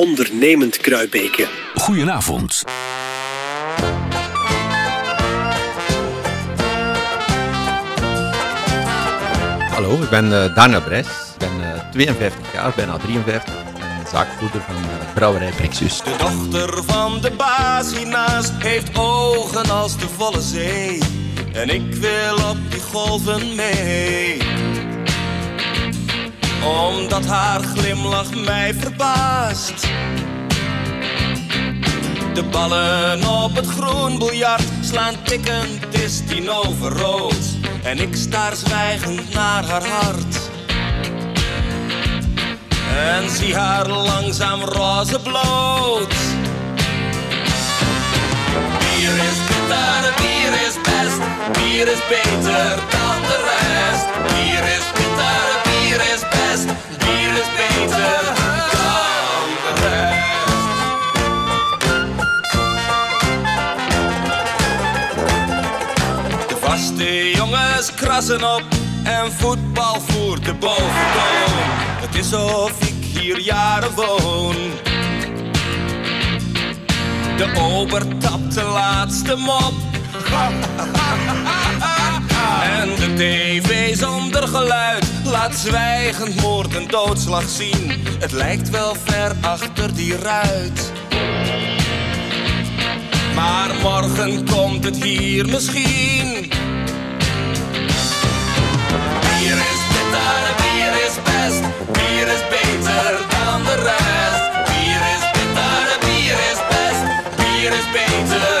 ondernemend Kruibeke. Goedenavond. Hallo, ik ben uh, Daniel Brijs. Ik ben uh, 52 jaar, bijna 53 en zaakvoerder van uh, Brouwerij Brixius. De dochter van de baas hiernaast heeft ogen als de volle zee. En ik wil op die golven mee. Omdat haar glimlach mij verbaast. De ballen op het groen biljart slaan tikkend, is tien over rood. En ik staar zwijgend naar haar hart. En zie haar langzaam roze bloot. Bier is bitter, bier is best, bier is beter dan de rest. De vaste jongens krassen op en voetbal voert de boventoon. Het is of ik hier jaren woon. De ober tapt de laatste mop. En de tv zonder geluid laat zwijgend moord en doodslag zien. Het lijkt wel ver achter die ruit. Maar morgen komt het hier misschien. Bier is bitter, bier is best, bier is beter dan de rest. Bier is bitter, bier is best, bier is beter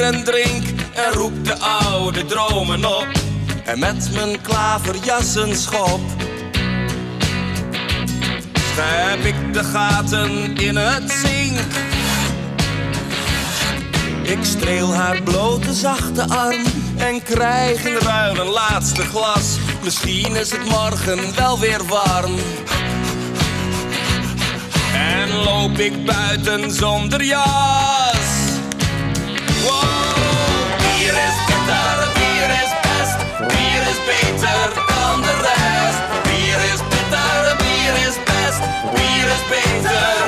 en drink en roep de oude dromen op. En met mijn klaverjassen schop. Schep ik de gaten in het zink. Ik streel haar blote zachte arm En krijg in ruil een laatste glas. Misschien is het morgen wel weer warm. En loop ik buiten zonder jas Wow, is bitter, bier is best Bier is beter dan de rest. Bier is bitter, bier is best. Bier is beter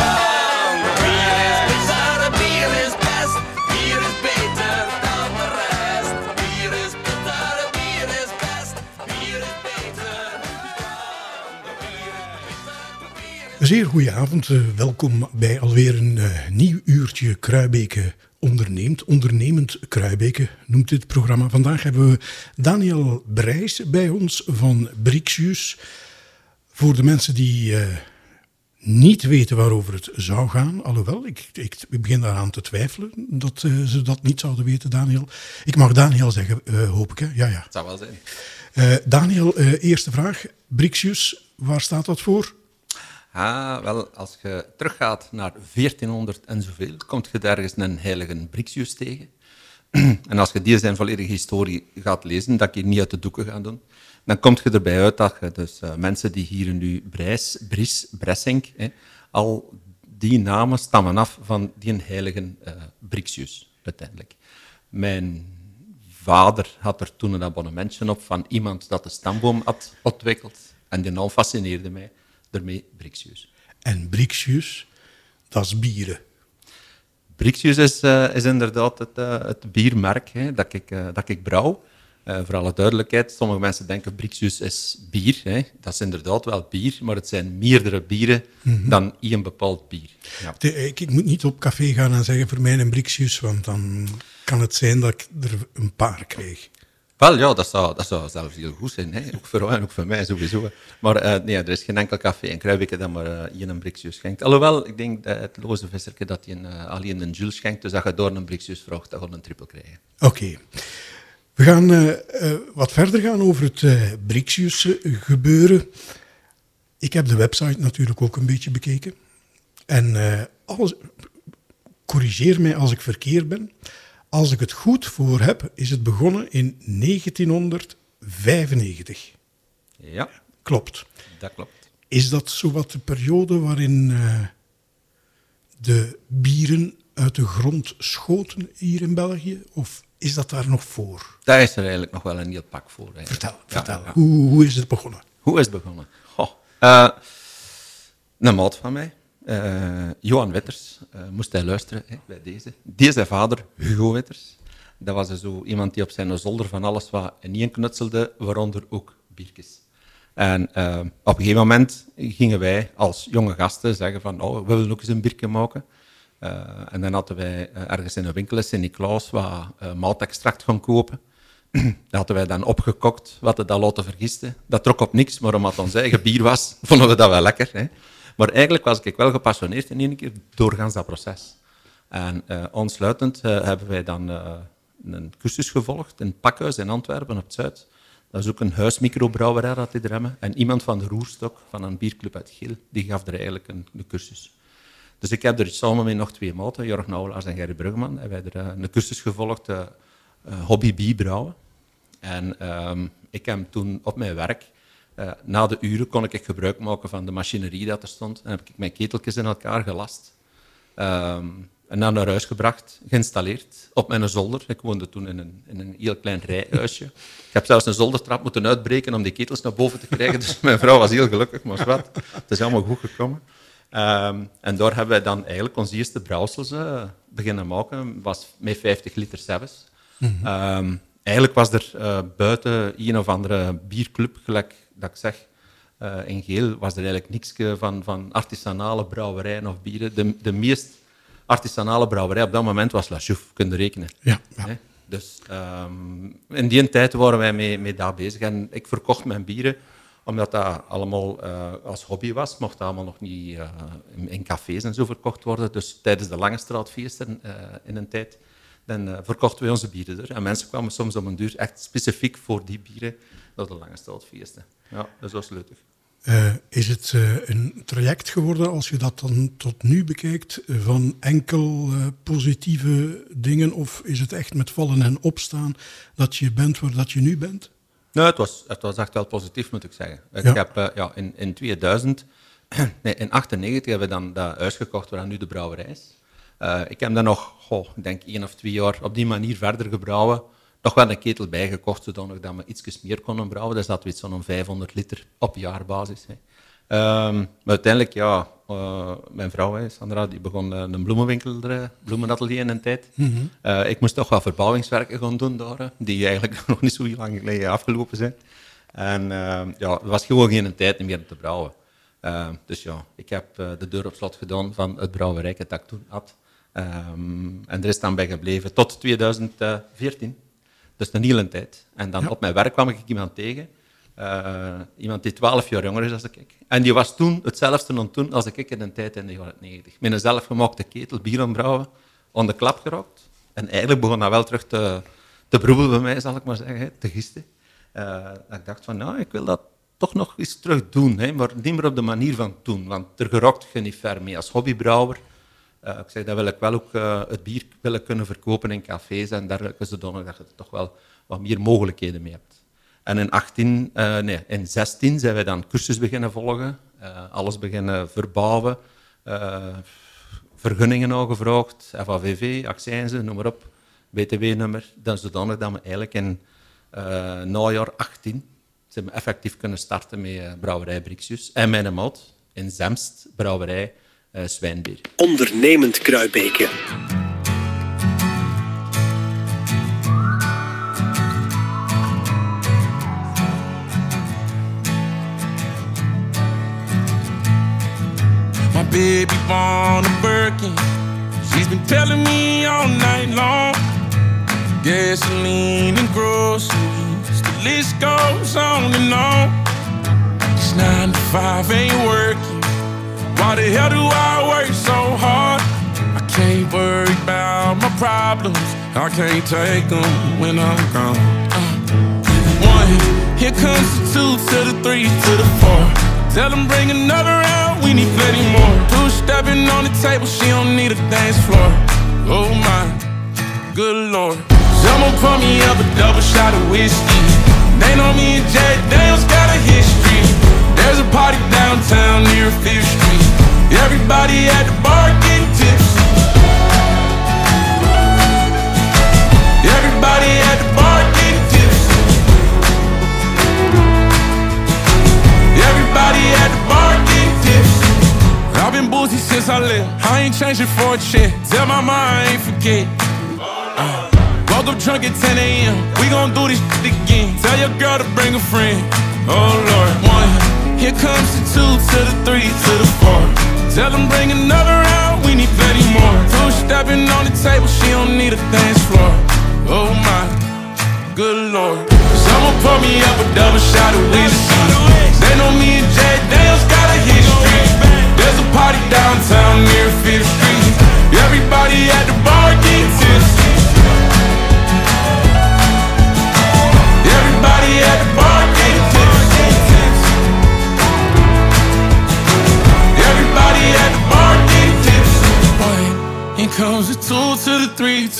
dan Bier is bitter, bier is best. Bier is beter dan de rest. Bier is bitter, bier is best. Bier is beter dan. Zeer goede avond. eh, welkom bij alweer een eh, nieuw uurtje Kruibeke onderneemt. Ondernemend Kruibeke noemt dit programma. Vandaag hebben we Daniel Brijs bij ons van Brixius. Voor de mensen die eh, niet weten waarover het zou gaan, alhoewel, ik, ik, ik begin daaraan te twijfelen dat eh, ze dat niet zouden weten, Daniel. Ik mag Daniel zeggen, eh, hoop ik, hè? Ja, ja. Het zou wel zijn. Daniel, eerste vraag. Brixius, waar staat dat voor? Ah, wel, als je teruggaat naar 1400 en zoveel, komt je ergens een heilige Brixius tegen. en als je die zijn volledige historie gaat lezen, dat ik hier niet uit de doeken ga doen, dan komt je erbij uit dat je dus eh, mensen die hier nu Brijs, Bries, Bressink, al die namen stammen af van die heilige eh Brixius, uiteindelijk. Mijn vader had er toen een abonnementje op van iemand dat de stamboom had ontwikkeld. En die naam fascineerde mij, daarmee Brixius. En Brixius, dat is bieren. Brixius is, eh, is inderdaad het, eh, het biermerk hè, dat, ik, eh, dat ik brouw. Eh, voor alle duidelijkheid, sommige mensen denken Brixius is bier. Hè. Dat is inderdaad wel bier, maar het zijn meerdere bieren dan één bepaald bier. Ja. De- ik, ik moet niet op café gaan en zeggen voor mij een Brixius, want dan kan het zijn dat ik er een paar krijg. Wel, ja, dat zou, dat zou zelfs heel goed zijn. Hè. Ook voor en ook voor mij sowieso. Maar eh, nee, er is geen enkel café in Kruibeke dat maar eh één Brixius schenkt. Alhoewel, ik denk dat het loze visserke dat hij een, eh, alleen een Jules schenkt, dus als je door een Brixius vraagt, dan gaat een triple krijgen. Oké. We gaan wat verder gaan over het Brixius gebeuren. Ik heb de website natuurlijk ook een beetje bekeken. En alles, corrigeer mij als ik verkeerd ben. Als ik het goed voor heb, is het begonnen in 1995. Ja, Klopt. dat klopt. Is dat zowat de periode waarin eh, de bieren uit de grond schoten hier in België? Of is dat daar nog voor? Daar is er eigenlijk nog wel een heel pak voor. eigenlijk. Vertel, Ja, vertel. ja. Hoe, hoe is het begonnen? Hoe is het begonnen? Goh. Eh, een maat van mij, eh, Johan Witters, eh, moest hij luisteren hè, bij deze. Zijn vader, Hugo Witters. Dat was dus zo iemand die op zijn zolder van alles wat niet knutselde, waaronder ook biertjes. En eh, op een gegeven moment gingen wij als jonge gasten zeggen van, oh, we willen ook eens een biertje maken. En dan hadden wij ergens in een winkel in Sint-Niklaas wat maltextract gaan kopen. Dat hadden wij dan opgekokt, wat we dat laten vergisten. Dat trok op niks, maar omdat het ons eigen bier was, vonden we dat wel lekker. Hè? Maar eigenlijk was ik wel gepassioneerd in één keer doorgaans dat proces. En uh, aansluitend uh, hebben wij dan uh, een cursus gevolgd in het pakhuis in Antwerpen op het Zuid. Dat is ook een huismicrobrouwerij dat die hebben. En iemand van de Roerstok, van een bierclub uit Geel, die gaf er eigenlijk een, een cursus. Dus ik heb er samen met nog twee maten, Jorg Nauwelaars en Gerry Brugman, hebben wij er een cursus gevolgd, hobby bierbrouwen. En um, ik heb toen op mijn werk, uh, na de uren, kon ik gebruik maken van de machinerie dat er stond. En heb ik mijn keteltjes in elkaar gelast. Um, en dan naar huis gebracht, geïnstalleerd op mijn zolder. Ik woonde toen in een, in een heel klein rijhuisje. Ik heb zelfs een zoldertrap moeten uitbreken om die ketels naar boven te krijgen. Dus mijn vrouw was heel gelukkig, maar wat. Het is allemaal goed gekomen. Um, en daar hebben wij dan eigenlijk onze eerste brouwsels uh, beginnen maken. was met 50 liter zelfs. Mm -hmm. um, eigenlijk was er uh, buiten een of andere bierclub, gelijk dat ik zeg, uh, in Geel, was er eigenlijk niks van, van artisanale brouwerijen of bieren. De, de meest artisanale brouwerij op dat moment was La Chouffe, kun je rekenen. Ja, ja. Dus um, in die tijd waren wij mee, mee daar bezig. En ik verkocht mijn bieren omdat dat allemaal uh, als hobby was, mocht dat allemaal nog niet uh, in, in, cafés en zo verkocht worden. Dus tijdens de lange straatfeesten in een tijd, dan verkochten we onze bieren er. En mensen kwamen soms om een duur echt specifiek voor die bieren naar de lange straatfeesten. Ja, dat was leuk. Uh, is het uh, een traject geworden, als je dat dan tot nu bekijkt, van enkel uh, positieve dingen? Of is het echt met vallen en opstaan dat je bent waar dat je nu bent? Nee, het was, het was echt wel positief, moet ik zeggen. Ik Ja. heb ja, in, in 2000, nee, in 98 hebben we dan dat huis gekocht waar nu de brouwerij is. Uh, ik heb dan nog, goh, ik denk één of twee jaar op die manier verder gebrouwen. Nog wel een ketel bijgekocht, zodat we iets meer konden brouwen. Daar zat iets zo'n 500 liter op jaarbasis. Hè. Um, maar uiteindelijk, ja, uh, mijn vrouw, hè, Sandra, die begon uh, een bloemenwinkel, uh, bloemenatelier in een tijd. Mm -hmm. ik moest toch wat verbouwingswerken gaan doen daar, die eigenlijk nog niet zo heel lang geleden afgelopen zijn. En ja, er was gewoon geen tijd meer te brouwen. dus ja, ik heb de deur op slot gedaan van het brouwerij dat ik toen had. Um, en er is dan bij gebleven tot 2014. Dus een hele tijd. En dan ja. op mijn werk kwam ik iemand tegen. Uh, iemand die 12 jaar jonger is dan ik. En die was toen hetzelfde dan toen als ik in een tijd in de jaren 90. Met een zelfgemaakte ketel bier aan brouwen, aan de klap gerookt. En eigenlijk begon dat wel terug te, te broebelen bij mij, zal ik maar zeggen, te gisten. Uh, ik dacht van, nou, ik wil dat toch nog eens terug doen, hè, maar niet meer op de manier van toen. Want er gerookt je niet ver mee als hobbybrouwer. Uh, ik zeg, dat wil ik wel ook uh, het bier willen kunnen verkopen in cafés en dergelijke, zodanig dat je er toch wel wat meer mogelijkheden mee hebt. En in, 18, uh, nee, in 16 zijn wij dan cursus beginnen volgen, alles beginnen verbouwen, vergunningen al gevraagd, FAVV, accijnzen, noem maar op, BTW-nummer. Dan zodanig dat we eigenlijk in najaar 18 zijn we effectief kunnen starten met brouwerij Brixius en mijn maat in Zemst, brouwerij uh. Ondernemend Kruibeke. My baby born a Birkin. She's been telling me all night long. Gasoline and groceries. The list goes on and on. This nine to five ain't working. Why the hell do I work so hard? I can't worry about my problems. I can't take them when I'm gone. Uh, one, here comes the two to the three to the four. Tell them bring another round, we need plenty more. Two stepping on the table, she don't need a dance floor. Oh my, good lord. Someone pour me up a double shot of whiskey. They know me and Jay Daniels got a history. There's a party downtown near Fifth Street Everybody at the bar getting tipsy. Everybody at the bar getting tipsy. Everybody at the bar getting tipsy. I've been boozy since I left. I ain't changing for a shit Tell my mind I ain't forget. Uh, Woke up drunk at 10 a.m. We gon' do this shit again. Tell your girl to bring a friend. Oh Lord, one here comes the two to the three to the four. Tell them bring another round. We need plenty more. Two stepping on the table. She don't need a dance floor. Oh my, good Lord. Someone pour me up a double shot of whiskey. They know me and Jay Daniels got a history. There's a party downtown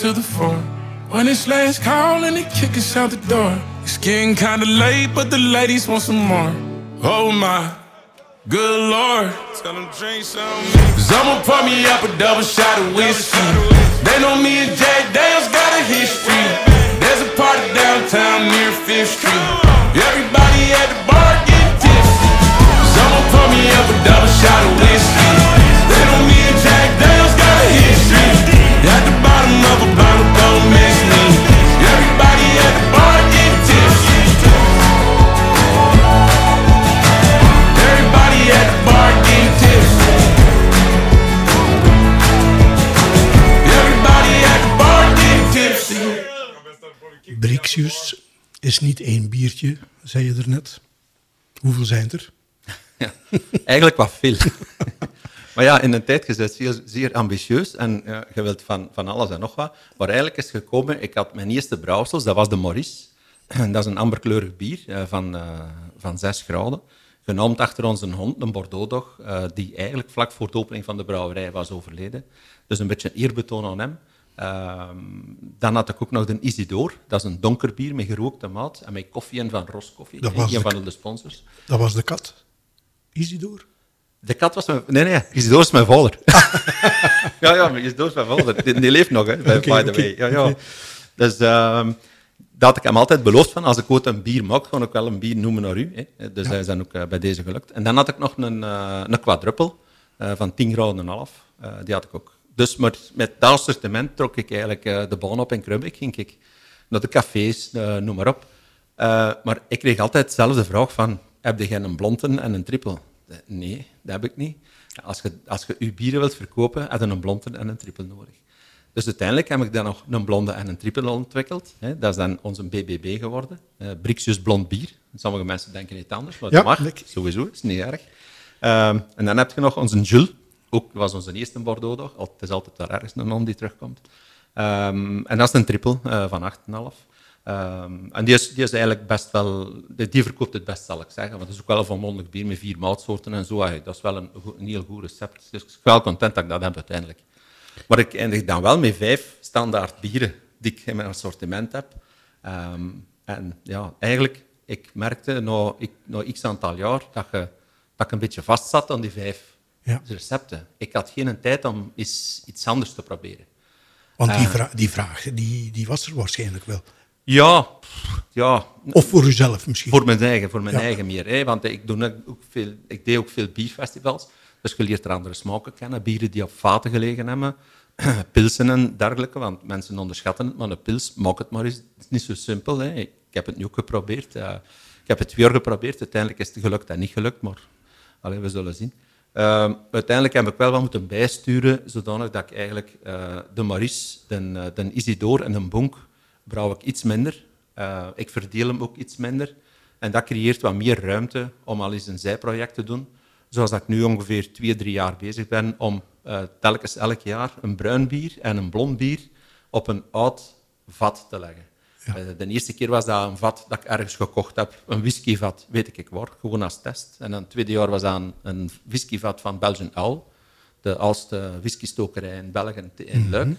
to the four. When it's last call and they kick us out the door. It's getting kinda late, but the ladies want some more. Oh my, good lord. Tell them drink some. I'ma pour me up a double shot of whiskey. They know me and Jack Daniels got a history. There's a party downtown near Fifth Street. Everybody at the bar getting tipsy. Someone pour me up a double shot of whiskey. They know me and Jack Daniels Is niet één biertje, zei je er net. Hoeveel zijn er? Ja, eigenlijk wat veel. maar ja, in een tijd, je bent zeer, zeer ambitieus en ja, je wilt van, van alles en nog wat. Maar eigenlijk is gekomen, ik had mijn eerste brouwsels, dat was de Maurice. dat is een amberkleurig bier eh, van, eh, van 6 graden. Genoemd achter onze hond, een Bordeaux-dog, eh, die eigenlijk vlak voor de opening van de brouwerij was overleden. Dus een beetje een eerbetoon aan hem. Ehm, dan had ik ook nog de Isidore, dat is een donker bier met gerookte maat en met koffie en van Roskoffie, Dat was een van de sponsors. Dat was de kat. Isidor. De kat was mijn... Nee, nee, Isidore is mijn vader. ja, ja, maar Isidore is mijn vader. Die, die leeft nog, hè, by, the way. Ja, ja. Dus ehm, dat had ik hem altijd beloofd van, als ik ooit een bier maak, ga ik wel een bier noemen naar u. Hè. Dus hij is dan ook eh, bij deze gelukt. En dan had ik nog een, eh een quadruple eh, van 10 graden en een half. Die had ik ook. Dus met, met dat assortiment trok ik eigenlijk eh, de baan op in Krumbeek. Ging ik naar de cafés, eh, noem maar op. Eh, maar ik kreeg altijd dezelfde vraag van, heb je een blonde en een triple? Nee, dat heb ik niet. Als je, als je je bieren wilt verkopen, heb je een blonde en een triple nodig. Dus uiteindelijk heb ik dan nog een blonde en een triple ontwikkeld. Hè. Dat is dan onze BBB geworden. Eh Brixus blond bier. Sommige mensen denken niet anders, maar Ja, dat mag. Sowieso, is niet erg. Ehm, en dan heb je nog onze Jules. Ook was onze eerste Bordeaux. Al- Het is altijd wel ergens een non die terugkomt. Ehm, en dat is een triple eh, van 8,5. Ehm, en die is, die is eigenlijk best wel... Die, verkoopt het best, zal ik zeggen. Want het is ook wel een volmondig bier met vier moutsoorten en zo. Dat is wel een heel goed recept. Dus ik ben wel content dat ik dat heb uiteindelijk. Maar ik eindig dan wel met vijf standaard bieren die ik in mijn assortiment heb. Ehm, en ja, eigenlijk, ik merkte na, ik, na x aantal jaar dat, je, dat ik een beetje vast zat aan die vijf Ja. recepten. Ik had geen tijd om eens iets anders te proberen. Want Eh. die, vra die vraag die, die was er waarschijnlijk wel. Ja, ja Of voor uzelf misschien. voor mijn eigen, voor mijn Ja. eigen meer. Hè? Want ik, doe ook veel, ik deed ook veel bierfestivals. Dus je leert er andere smaken kennen. Bieren die op vaten gelegen hebben. Pilsen en dergelijke. Want mensen onderschatten het. Maar een pils, maak het maar eens. Het is niet zo simpel. Hè? Ik heb het nu ook geprobeerd. eh, ik heb het weer geprobeerd. Uiteindelijk is het gelukt en niet gelukt. Maar allee, we zullen zien. Ehm, uiteindelijk heb ik wel wat moeten bijsturen. Zodanig dat ik eigenlijk eh, de Maurice, de, eh, de Isidore en de Bonk brouw ik iets minder. Eh, ik verdeel hem ook iets minder. En dat creëert wat meer ruimte om al eens een zijproject te doen. Zoals dat ik nu ongeveer twee, drie jaar bezig ben om telkens elk jaar een bruin bier en een blond bier op een oud vat te leggen. Eh, de eerste keer was dat een vat dat ik ergens gekocht heb, een whiskyvat, weet ik ik waar, gewoon als test. En dan het tweede jaar was dat een, whiskyvat van Belgian Owl, de oudste whiskystokerij in België, in Luik.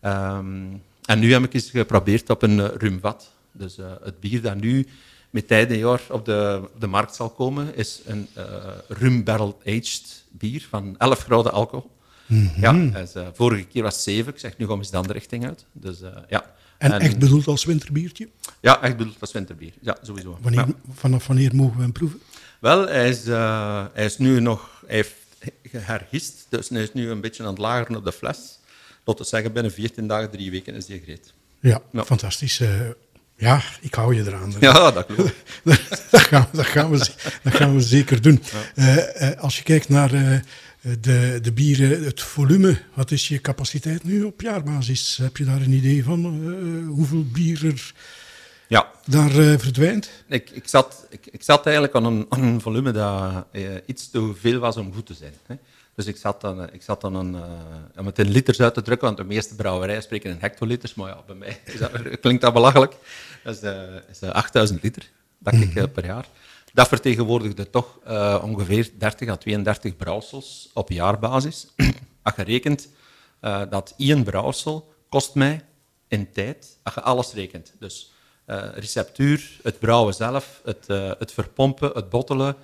Ehm, en nu heb ik eens geprobeerd op een uh, rumvat. Dus uh, het bier dat nu met tijden jaar op de, op de markt zal komen, is een uh, rum barrel aged bier van 11 graden alcohol. Mm -hmm. Ja, dus, uh, vorige keer was het 7, ik zeg nu gaan we eens de andere richting uit. Dus, ja. En, en, echt bedoeld als winterbiertje? Ja, echt bedoeld als winterbier. Ja, sowieso. Wanneer, ja. Vanaf wanneer mogen we hem proeven? Wel, hij is, uh, hij is nu nog... Hij heeft hergist. Dus hij is nu een beetje aan het lageren op de fles. Laten we zeggen, binnen 14 dagen, drie weken is die gereed. Ja, Ja. fantastisch. eh, ja, ik hou je eraan. Ja, dat klopt. dat, gaan, we- dat, gaan we, dat gaan we zeker doen. Eh, eh, als je kijkt naar eh, de, de bieren, het volume, wat is je capaciteit nu op jaarbasis? Heb je daar een idee van eh, hoeveel bier er Ja, daar eh, verdwijnt? ik, ik, zat, ik, ik zat eigenlijk aan een, aan een volume dat eh, iets te veel was om goed te zijn. Hè. Dus ik zat dan, ik zat dan een, om het in liters uit te drukken, want de meeste brouwerijen spreken in hectoliters, maar ja, bij mij is dat, klinkt dat belachelijk. Dat is, is eh, 8000 liter, dat ik eh, per jaar. Dat vertegenwoordigde toch eh, ongeveer 30 à 32 brouwsels op jaarbasis. Als je rekent dat één brouwsel kost mij in tijd, als je alles rekent. Dus eh, receptuur, het brouwen zelf, het, eh, het verpompen, het bottelen,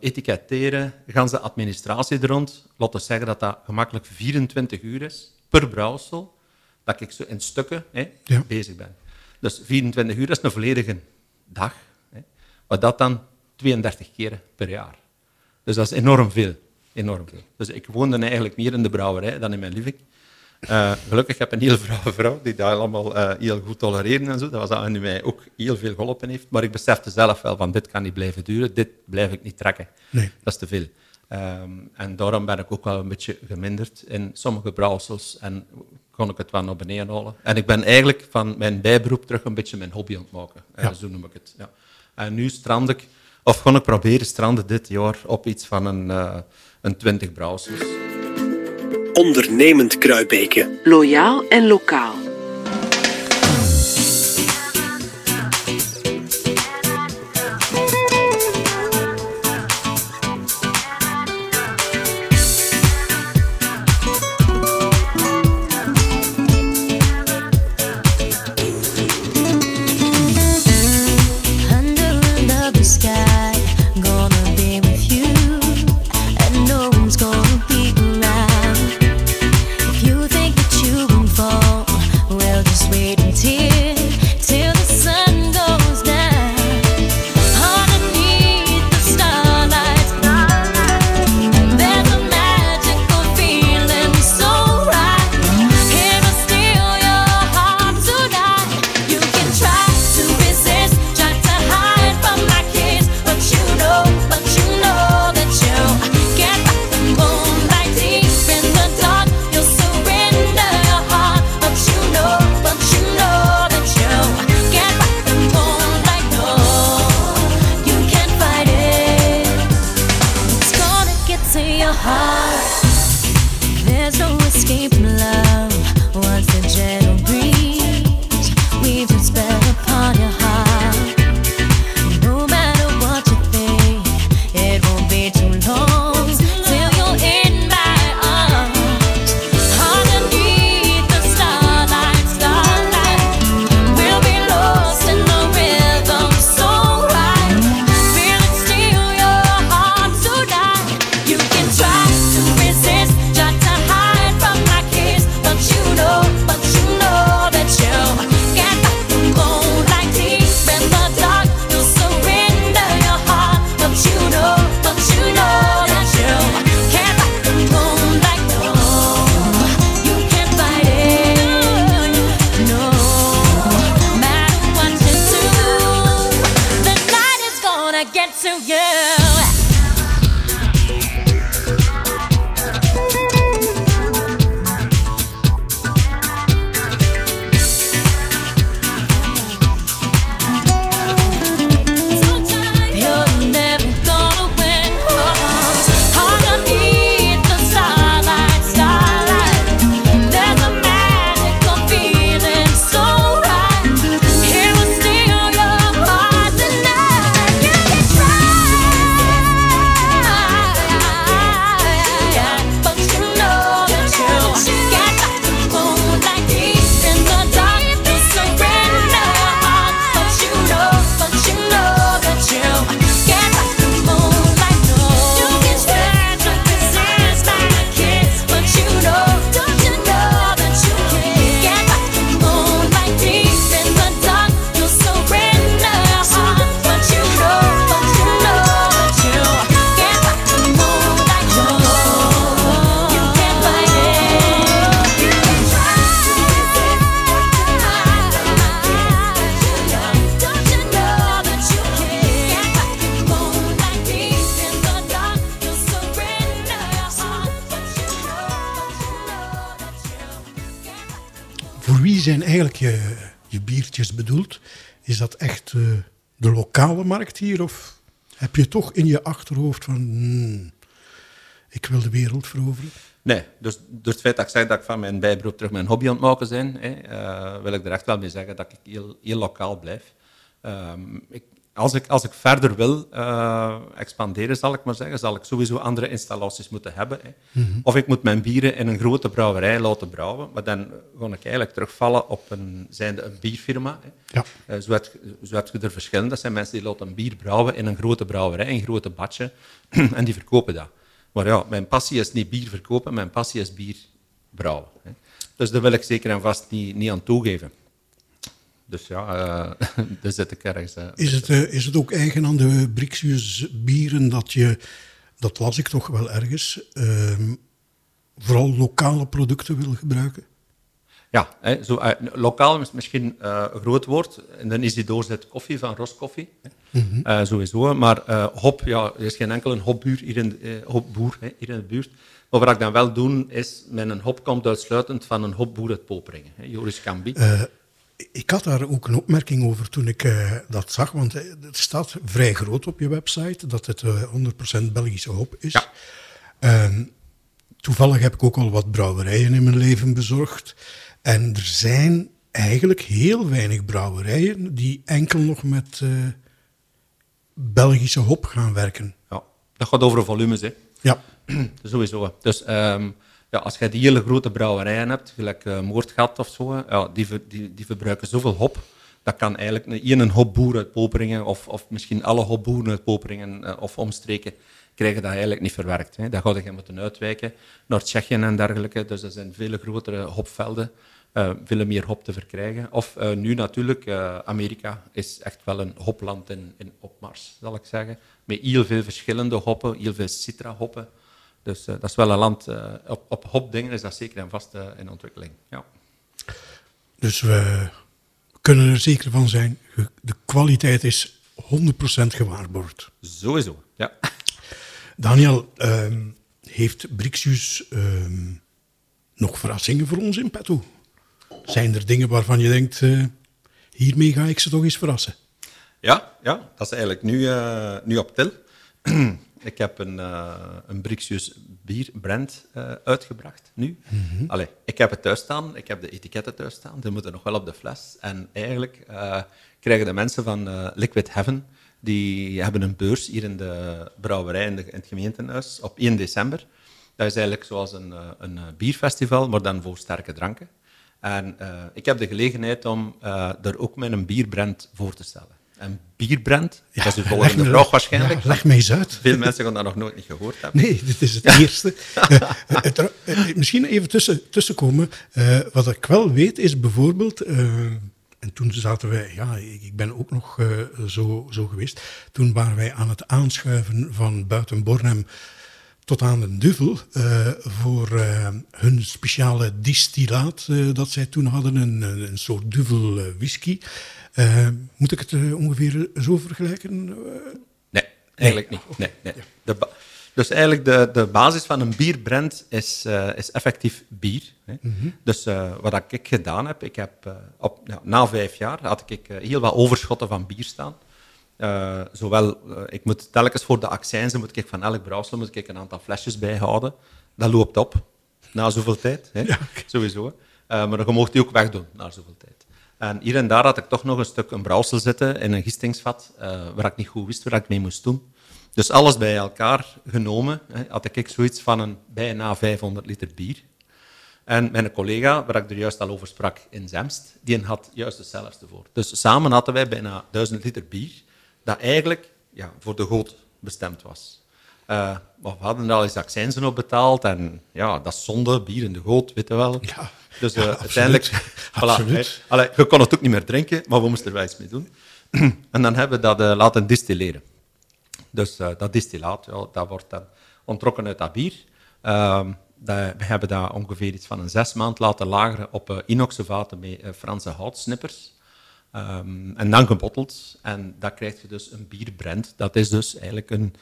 etiketteren, de administratie er rond. Laten we zeggen dat dat gemakkelijk 24 uur is per brouwsel, dat ik zo in stukken hè, Ja. bezig ben. Dus 24 uur is een volledige dag. Maar dat dan 32 keren per jaar. Dus dat is enorm veel. Enorm veel. Dus ik woonde eigenlijk meer in de brouwerij dan in mijn living. Eh, gelukkig heb ik een heel vrouw, vrouw die dat allemaal eh, heel goed tolereren en zo. Dat was dat die mij ook heel veel geholpen heeft. Maar ik besefte zelf wel van dit kan niet blijven duren, dit blijf ik niet trekken. Nee. Dat is te veel. Ehm, en daarom ben ik ook wel een beetje geminderd in sommige brouwsels en kon ik het wel naar beneden halen. En ik ben eigenlijk van mijn bijberoep terug een beetje mijn hobby aan het maken. Eh, Ja. Zo noem ik het. Ja. En nu strand ik, of kon ik proberen stranden dit jaar op iets van een, eh een 20 brouwsels. Ondernemend Kruibeke. Loyaal en lokaal. Eigenlijk je, je biertjes bedoeld? Is dat echt eh, de lokale markt hier? Of heb je toch in je achterhoofd van... hmm, ik wil de wereld veroveren? Nee, dus door het feit dat ik zeg dat ik van mijn bijberoep terug mijn hobby aan het maken hè, eh, wil ik er echt wel mee zeggen dat ik heel, heel lokaal blijf. Ehm, ik, als, ik, als ik verder wil eh, expanderen, zal ik maar zeggen, zal ik sowieso andere installaties moeten hebben. Hè. Of ik moet mijn bieren in een grote brouwerij laten brouwen, maar dan ga ik eigenlijk terugvallen op een, zijnde een bierfirma. Hè. Ja. Eh, zo, heb, zo heb je er verschillende. Dat zijn mensen die laten bier brouwen in een grote brouwerij, een grote badje, en die verkopen dat. Maar ja, mijn passie is niet bier verkopen, mijn passie is bier brouwen. Hè. Dus daar wil ik zeker en vast niet, niet aan toegeven. Dus ja, eh daar zit ik ergens. Is het, eh, is het ook eigen aan de Brixius bieren dat je, dat las ik toch wel ergens, ehm, vooral lokale producten wil gebruiken? Ja, hè, zo, eh, lokaal is misschien eh, een groot woord. En dan is die doorzet koffie van Roskoffie. Eh, sowieso. Maar hop, ja, er is geen enkele hopbuur hier in de, hopboer hè, hier in de buurt. Maar wat ik dan wel doe, is mijn hop komt uitsluitend van een hopboer uit Poperingen. Hè, Joris Cambi. Eh, ik had daar ook een opmerking over toen ik eh, dat zag, want eh, het staat vrij groot op je website dat het eh, 100% Belgische hop is. Ja. Ehm, toevallig heb ik ook al wat brouwerijen in mijn leven bezorgd. En er zijn eigenlijk heel weinig brouwerijen die enkel nog met eh, Belgische hop gaan werken. Ja, dat gaat over volumes. Hè. Ja, Sowieso. Dus ehm, ja, als je die hele grote brouwerijen hebt, gelijk eh, Moordgat of zo, ja, die, die, die verbruiken zoveel hop. Dat kan eigenlijk een, een hopboer uit Poperingen, of, of misschien alle hopboeren uit Poperingen eh, of omstreken, krijgen dat eigenlijk niet verwerkt. Hè. Dat gaat moeten uitwijken naar Tsjechië en dergelijke. Dus er zijn veel grotere hopvelden, eh, veel meer hop te verkrijgen. Of nu natuurlijk, Amerika is echt wel een hopland in, in opmars, zal ik zeggen. Met heel veel verschillende hoppen, heel veel citra-hoppen. Dus eh, dat is wel een land, eh, op, op hopdingen is dat zeker en vast eh, in ontwikkeling. Ja. dus we kunnen er zeker van zijn, de kwaliteit is 100% gewaarborgd. Sowieso, ja. Daniel, ehm, heeft Brixius ehm, nog verrassingen voor ons in petto? Zijn er dingen waarvan je denkt, eh, hiermee ga ik ze toch eens verrassen? Ja, ja dat is eigenlijk nu, eh, nu op til. ik heb een, eh een Brixius bierbrand eh uitgebracht nu. Allee, ik heb het thuis staan, ik heb de etiketten thuis staan, die moeten nog wel op de fles. En eigenlijk eh, krijgen de mensen van Liquid Heaven, die hebben een beurs hier in de brouwerij in, de, in het gemeentehuis op 1 december. Dat is eigenlijk zoals een, een bierfestival, maar dan voor sterke dranken. En ik heb de gelegenheid om er ook mijn een bierbrand voor te stellen. Een bierbrand, dat is leg volgende vraag waarschijnlijk. ja, leg mij eens uit. Veel mensen gaan dat nog nooit niet gehoord hebben. Nee, dit is het eerste. Eh, het- eh, misschien even tussen, tussenkomen. Eh, wat ik wel weet is bijvoorbeeld... eh, en toen zaten wij... Ja, ik, ben ook nog eh, zo, zo geweest. Toen waren wij aan het aanschuiven van buiten Bornem tot aan de Duvel eh, voor eh, hun speciale distillaat eh, dat zij toen hadden, een, een soort Duvel eh, whisky. Eh, moet ik het eh, ongeveer zo vergelijken? Eh, Nee, eigenlijk niet. Nee, nee. De ba- dus eigenlijk de, de basis van een bierbrand is, is effectief bier. Hè. Dus eh, wat ik gedaan heb, ik heb op, ja, na vijf jaar had ik heel wat overschotten van bier staan. Zowel, ik moet telkens voor de accijnzen moet ik van elk brouwsel moet ik een aantal flesjes bijhouden. Dat loopt op na zoveel tijd, hè. Ja. sowieso. Maar dan mocht die ook wegdoen na zoveel tijd. En hier en daar had ik toch nog een stuk een brouwsel zitten in een gistingsvat, eh, waar ik niet goed wist waar ik mee moest doen. Dus alles bij elkaar genomen hè, had ik zoiets van een bijna 500 liter bier. En mijn collega, waar ik er juist al over sprak in Zemst, die had juist hetzelfde voor. Dus samen hadden wij bijna 1000 liter bier, dat eigenlijk ja, voor de goot bestemd was. Eh, maar we hadden al eens accijnzen op betaald en ja, dat is zonde, bier in de goot, weet je wel. Ja, dus ja, eh, absoluut. uiteindelijk, voilà, Absoluut. hè. Allee, je kon het ook niet meer drinken, maar we moesten er wel iets mee doen. en dan hebben we dat eh, laten distilleren. Dus dat distillaat, ja, dat wordt dan ontrokken uit dat bier. Ehm, dat, we hebben dat ongeveer iets van een zes maand laten lageren op uh, inoxen vaten met Franse houtsnippers. Ehm, en dan gebotteld. En dan krijg je dus een bierbrand. Dat is dus eigenlijk een,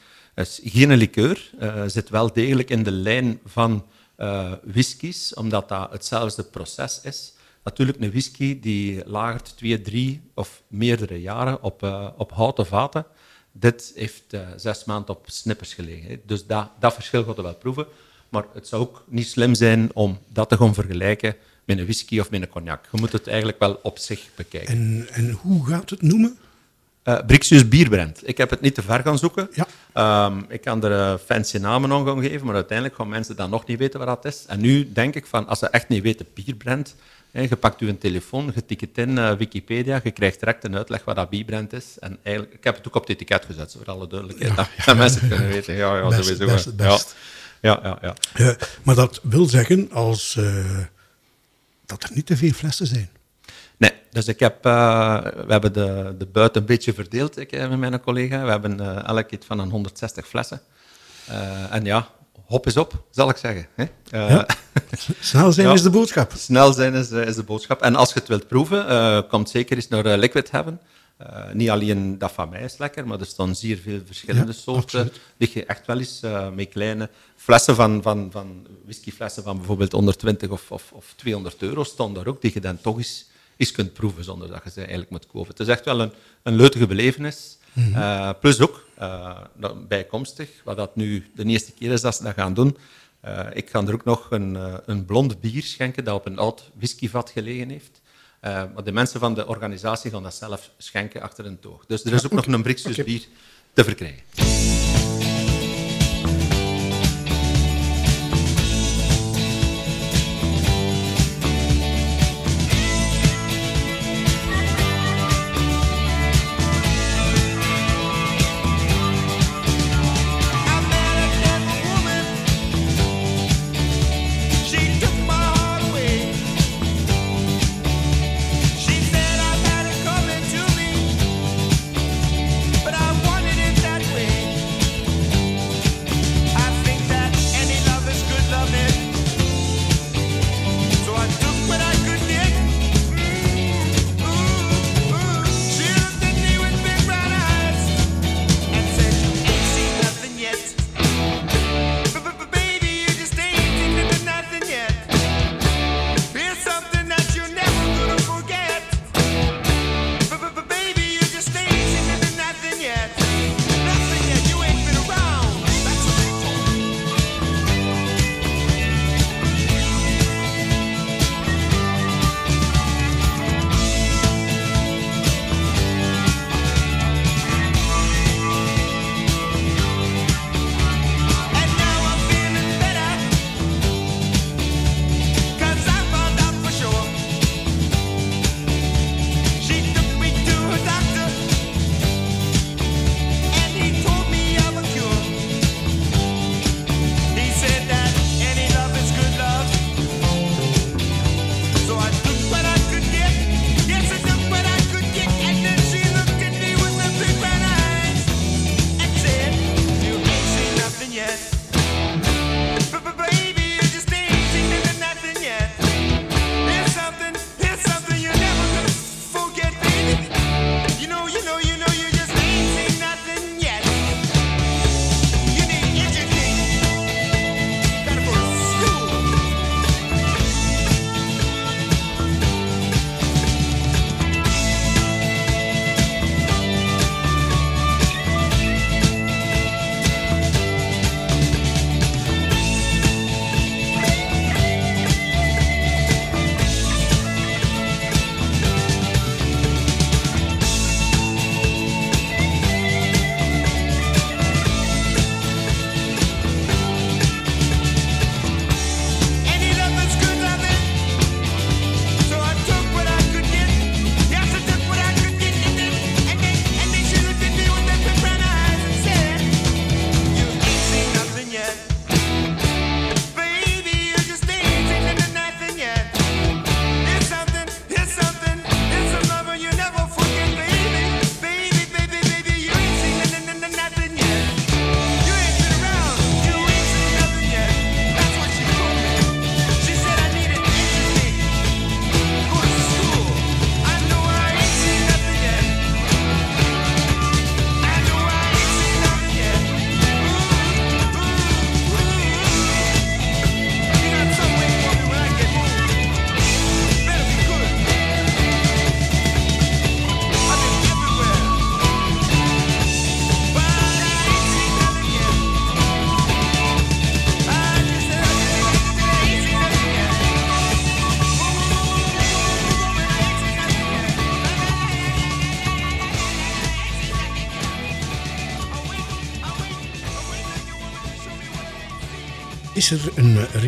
is geen likeur. eh zit wel degelijk in de lijn van eh whiskies, omdat dat hetzelfde proces is. Natuurlijk een whisky die lagert twee, drie of meerdere jaren op, eh, op houten vaten. Dit heeft eh, zes maanden op snippers gelegen. Dus dat, dat verschil gaat er wel proeven. Maar het zou ook niet slim zijn om dat te gaan vergelijken met een whisky of met een cognac. Je moet het eigenlijk wel op zich bekijken. En, en hoe gaat het noemen? Eh Brixius Bierbrand. Ik heb het niet te ver gaan zoeken. Ja. Ehm, ik kan er eh, fancy namen aan gaan geven, maar uiteindelijk gaan mensen dan nog niet weten wat dat is. En nu denk ik van, als ze echt niet weten bierbrand, hè, je pakt je telefoon, je tikt het in eh, Wikipedia, je krijgt direct een uitleg wat dat bierbrand is. En eigenlijk, ik heb het ook op het etiket gezet, voor alle duidelijkheid. dat, mensen kunnen weten. Ja, ja, Best, sowieso. best, ja. best. Ja, ja, ja. Maar dat wil zeggen als, dat er niet te veel flessen zijn. Nee, dus ik heb, eh, we hebben de, de buiten een beetje verdeeld, ik en met mijn collega. We hebben eh, elk iets van een 160 flessen. Eh, en ja, hop is op, zal ik zeggen. Hè? Eh, Ja. Snel zijn Ja. is de boodschap. Snel zijn is, eh, is de boodschap. En als je het wilt proeven, eh, komt zeker eens naar eh, Liquid Heaven. Eh, niet alleen dat van mij is lekker, maar er staan zeer veel verschillende Ja, soorten. absoluut. Die je echt wel eens eh, met kleine flessen van, van, van whiskyflessen van bijvoorbeeld 120 of, of, of 200 euro staan daar ook, die je dan toch eens, eens kunt proeven zonder dat je ze eigenlijk moet kopen. Het is echt wel een, een leutige belevenis. Mhm. Eh, plus ook, eh, bijkomstig, wat dat nu de eerste keer is dat ze dat gaan doen, eh, ik ga er ook nog een, een blond bier schenken dat op een oud whiskyvat gelegen heeft. Maar de mensen van de organisatie gaan dat zelf schenken achter een toog. Dus er is ook nog een Brixus bier te verkrijgen.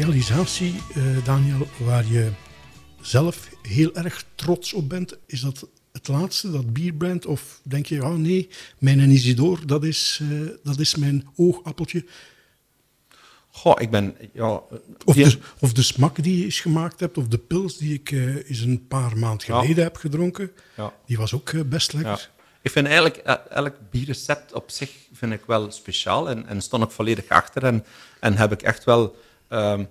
Realisatie, eh, Daniel, waar je zelf heel erg trots op bent? Is dat het laatste, dat bierbrand? Of denk je, oh nee, mijn Isidor, dat is, eh, dat is mijn oogappeltje? Goh, ik ben... Ja, Of die- de, of de smak die je eens gemaakt hebt, of de pils die ik eh, eens een paar maanden Ja. geleden heb gedronken. Ja. Die was ook eh, best lekker. Ja. Ik vind eigenlijk eh, elk bierrecept op zich vind ik wel speciaal en, en stond ik volledig achter. En, en heb ik echt wel ehm,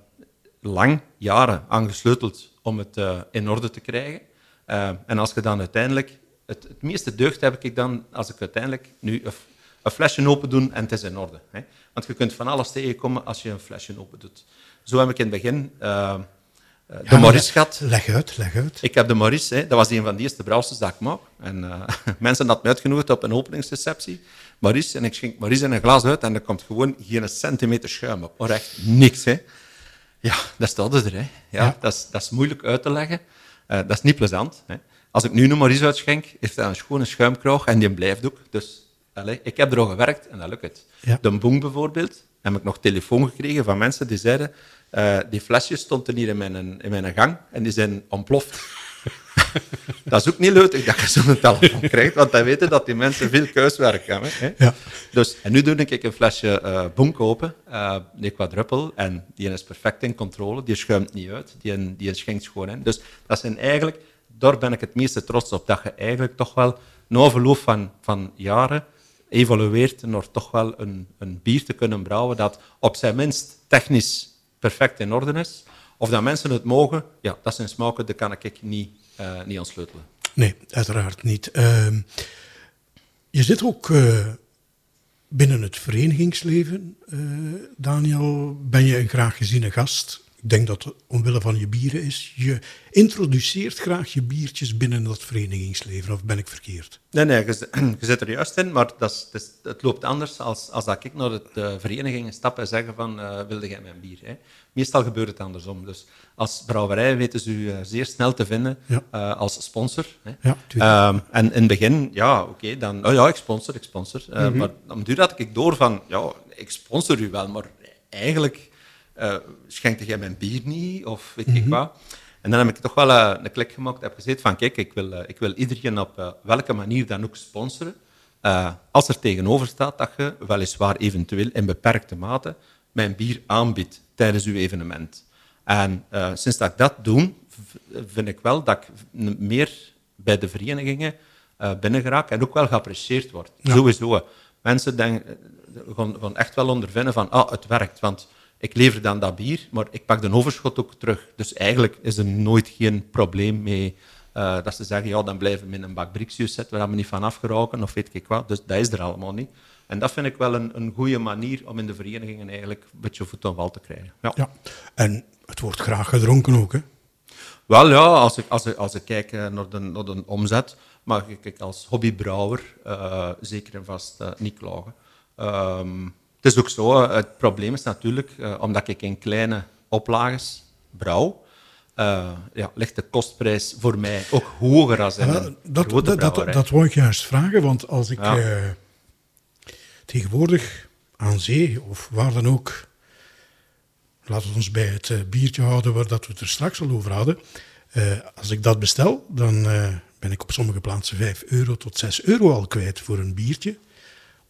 lang, jaren aangesleuteld om het eh, in orde te krijgen. Eh, en als je dan uiteindelijk... Het, het meeste deugd heb ik dan als ik uiteindelijk nu een, flesje open doe en het is in orde. Hè. Want je kunt van alles tegenkomen als je een flesje open doet. Zo heb ik in het begin eh, eh, de Ja, Maurice leg- gehad. Leg uit, leg uit. Ik heb de Maurice, hè, dat was een van de eerste brouwsters dat ik maak. En eh, mensen hadden me uitgenodigd op een openingsreceptie. Maurice, en ik schenk Maurice in een glas uit en er komt gewoon geen centimeter schuim op. Maar echt niks, hè. Ja, dat staat er, hè. Ja, Ja. Dat, is, dat is moeilijk uit te leggen. Eh, dat is niet plezant. Hè. Als ik nu een Maurice uitschenk, heeft hij een schone schuimkraag en die blijft ook. Dus allee, ik heb er al gewerkt en dat lukt het. Ja. De Boeng bijvoorbeeld, heb ik nog telefoon gekregen van mensen die zeiden eh, die flesjes stonden hier in mijn, in mijn gang en die zijn ontploft. dat is ook niet leuk dat je zo'n telefoon krijgt, want dan weten dat die mensen veel keuswerk hebben. Hè. Ja. Dus, en nu doe ik een flesje eh Boeng open, eh die quadruppel, en die is perfect in controle, die schuimt niet uit, die, die schenkt gewoon in. Dus dat zijn eigenlijk, daar ben ik het meeste trots op, dat je eigenlijk toch wel, na verloop van, van jaren, evolueert naar toch wel een, een bier te kunnen brouwen dat op zijn minst technisch perfect in orde is. Of dat mensen het mogen, ja, dat zijn smaken, dat kan ik niet, eh, niet ontsleutelen. Nee, uiteraard niet. Ehm, je zit ook eh, binnen het verenigingsleven, eh, Daniel. Ben je een graag geziene gast? Ik denk dat het omwille van je bieren is. Je introduceert graag je biertjes binnen dat verenigingsleven, of ben ik verkeerd? Nee, nee, je, zit er juist in, maar dat is, het, is- het loopt anders als, als dat ik naar de, de verenigingen stap en zeggen van, eh, wilde jij mijn bier? Hè? Meestal gebeurt het andersom. Dus als brouwerij weten ze u eh, zeer snel te vinden Ja. eh, als sponsor. Hè? Ja, tuurlijk. Ehm, en in het begin, ja, oké, dan, oh ja, ik sponsor, ik sponsor. Eh, Mhm. Maar dan duurde ik door van, ja, ik sponsor u wel, maar eigenlijk eh schenkte jij mijn bier niet, of weet Mhm. ik wat. En dan heb ik toch wel eh, een klik gemaakt, heb gezegd van, kijk, ik wil, eh, ik wil iedereen op welke manier dan ook sponsoren. Als er tegenover staat dat je weliswaar eventueel in beperkte mate mijn bier aanbiedt tijdens uw evenement. En sinds dat ik dat doe, vind ik wel dat ik meer bij de verenigingen eh binnen geraak en ook wel geapprecieerd word. Ja. Sowieso. Mensen gaan echt wel ondervinden van, ah, het werkt, want ik lever dan dat bier, maar ik pak de overschot ook terug. Dus eigenlijk is er nooit geen probleem mee eh, dat ze zeggen, ja, dan blijven we in een bak briksjes zitten waar we niet van afgeraken, of weet ik wat. Dus dat is er allemaal niet. En dat vind ik wel een, een goede manier om in de verenigingen eigenlijk een beetje voet aan wal te krijgen. Ja. Ja. En het wordt graag gedronken ook, hè? Wel ja, als ik, als ik, als ik kijk eh, naar de, naar de omzet, mag ik als hobbybrouwer eh, zeker en vast niet klagen. Ehm, het is ook zo, eh, het probleem is natuurlijk, eh, omdat ik in kleine oplages brouw, eh, ja, ligt de kostprijs voor mij ook hoger dan in een dat, dat, dat, dat wou ik juist vragen, want als ik Ja. tegenwoordig aan zee of waar dan ook, laten we ons bij het biertje houden waar dat we het er straks al over hadden, als ik dat bestel, dan ben ik op sommige plaatsen 5 euro tot 6 euro al kwijt voor een biertje.